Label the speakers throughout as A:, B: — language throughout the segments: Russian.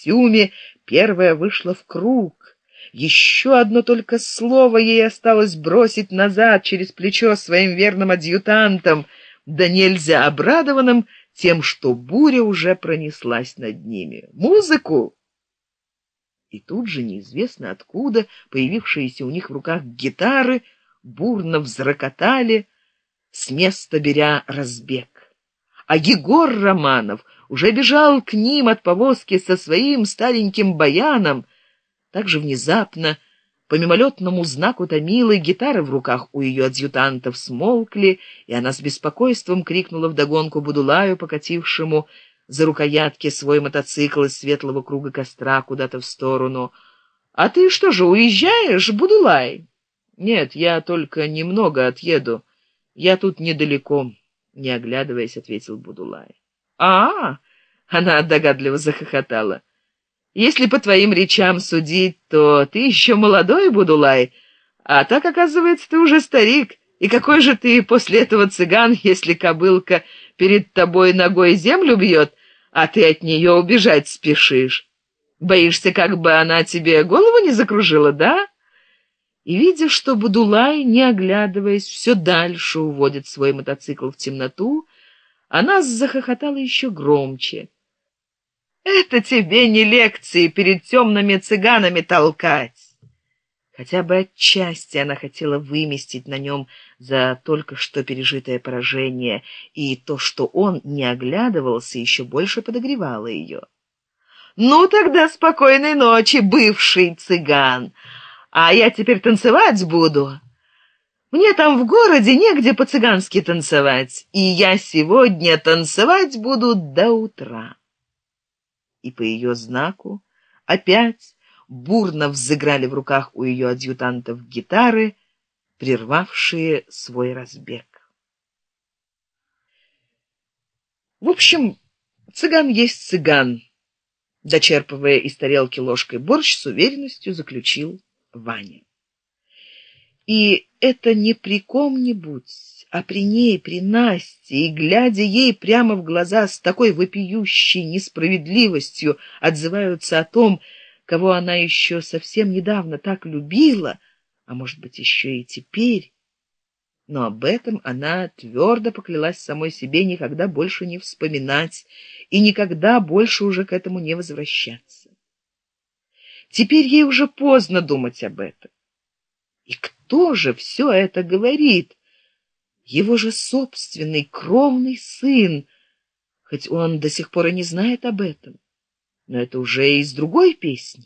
A: костюме, первая вышла в круг. Еще одно только слово ей осталось бросить назад через плечо своим верным адъютантам, да нельзя обрадованным тем, что буря уже пронеслась над ними. «Музыку!» И тут же, неизвестно откуда, появившиеся у них в руках гитары, бурно взрокотали, с места беря разбег. А Егор Романов уже бежал к ним от повозки со своим стареньким баяном, так же внезапно, по мимолетному знаку Томилы, гитары в руках у ее адъютантов смолкли, и она с беспокойством крикнула вдогонку Будулаю, покатившему за рукоятки свой мотоцикл из светлого круга костра куда-то в сторону. «А ты что же, уезжаешь, Будулай?» «Нет, я только немного отъеду. Я тут недалеко», — не оглядываясь, ответил Будулай. «А-а!» — она догадливо захохотала. «Если по твоим речам судить, то ты еще молодой, Будулай, а так, оказывается, ты уже старик». И какой же ты после этого цыган, если кобылка перед тобой ногой землю бьет, а ты от нее убежать спешишь. Боишься, как бы она тебе голову не закружила, да? И, видя, что Будулай, не оглядываясь, все дальше уводит свой мотоцикл в темноту, она захохотала еще громче. «Это тебе не лекции перед темными цыганами толкать!» Хотя бы отчасти она хотела выместить на нем за только что пережитое поражение, и то, что он не оглядывался, еще больше подогревало ее. «Ну тогда спокойной ночи, бывший цыган! А я теперь танцевать буду!» Мне там в городе негде по-цыгански танцевать, и я сегодня танцевать буду до утра. И по ее знаку опять бурно взыграли в руках у ее адъютантов гитары, прервавшие свой разбег. В общем, цыган есть цыган, дочерпывая из тарелки ложкой борщ, с уверенностью заключил Ваня. И это не при ком-нибудь, а при ней, при Насте, и, глядя ей прямо в глаза с такой вопиющей несправедливостью, отзываются о том, кого она еще совсем недавно так любила, а может быть еще и теперь. Но об этом она твердо поклялась самой себе никогда больше не вспоминать и никогда больше уже к этому не возвращаться. Теперь ей уже поздно думать об этом. И кто же все это говорит? Его же собственный кровный сын, хоть он до сих пор и не знает об этом но это уже из другой песни.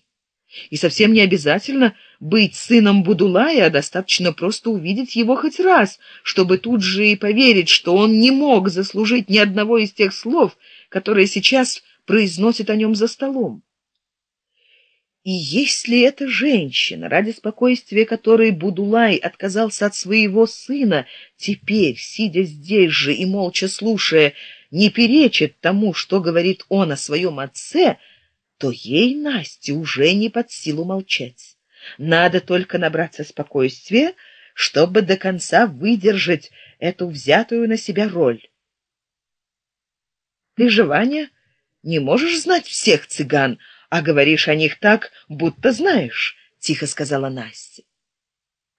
A: И совсем не обязательно быть сыном Будулая, а достаточно просто увидеть его хоть раз, чтобы тут же и поверить, что он не мог заслужить ни одного из тех слов, которые сейчас произносит о нем за столом. И если эта женщина, ради спокойствия которой Будулай отказался от своего сына, теперь, сидя здесь же и молча слушая, не перечит тому, что говорит он о своем отце, то ей, Насте, уже не под силу молчать. Надо только набраться спокойствия, чтобы до конца выдержать эту взятую на себя роль. Ты же, Ваня, не можешь знать всех цыган, а говоришь о них так, будто знаешь, — тихо сказала Настя.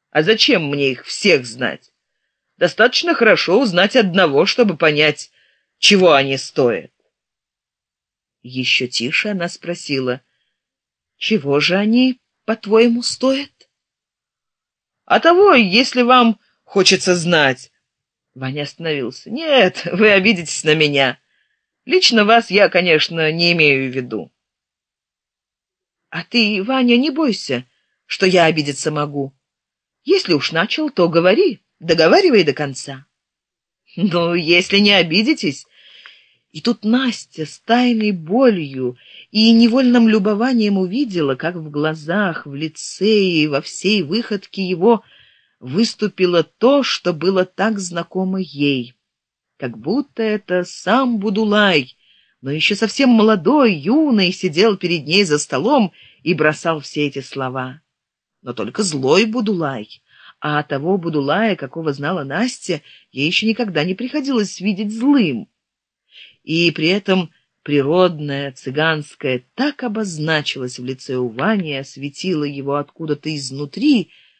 A: А зачем мне их всех знать? Достаточно хорошо узнать одного, чтобы понять, чего они стоят. Еще тише она спросила, «Чего же они, по-твоему, стоят?» «А того, если вам хочется знать». Ваня остановился. «Нет, вы обидитесь на меня. Лично вас я, конечно, не имею в виду». «А ты, Ваня, не бойся, что я обидеться могу. Если уж начал, то говори, договаривай до конца». «Ну, если не обидитесь, и тут Настя с тайной болью и невольным любованием увидела, как в глазах, в лице и во всей выходке его выступило то, что было так знакомо ей. Как будто это сам Будулай, но еще совсем молодой, юный, сидел перед ней за столом и бросал все эти слова. Но только злой Будулай, а того Будулая, какого знала Настя, ей еще никогда не приходилось видеть злым и при этом природное, цыганское, так обозначилось в лице у Вани и осветило его откуда-то изнутри,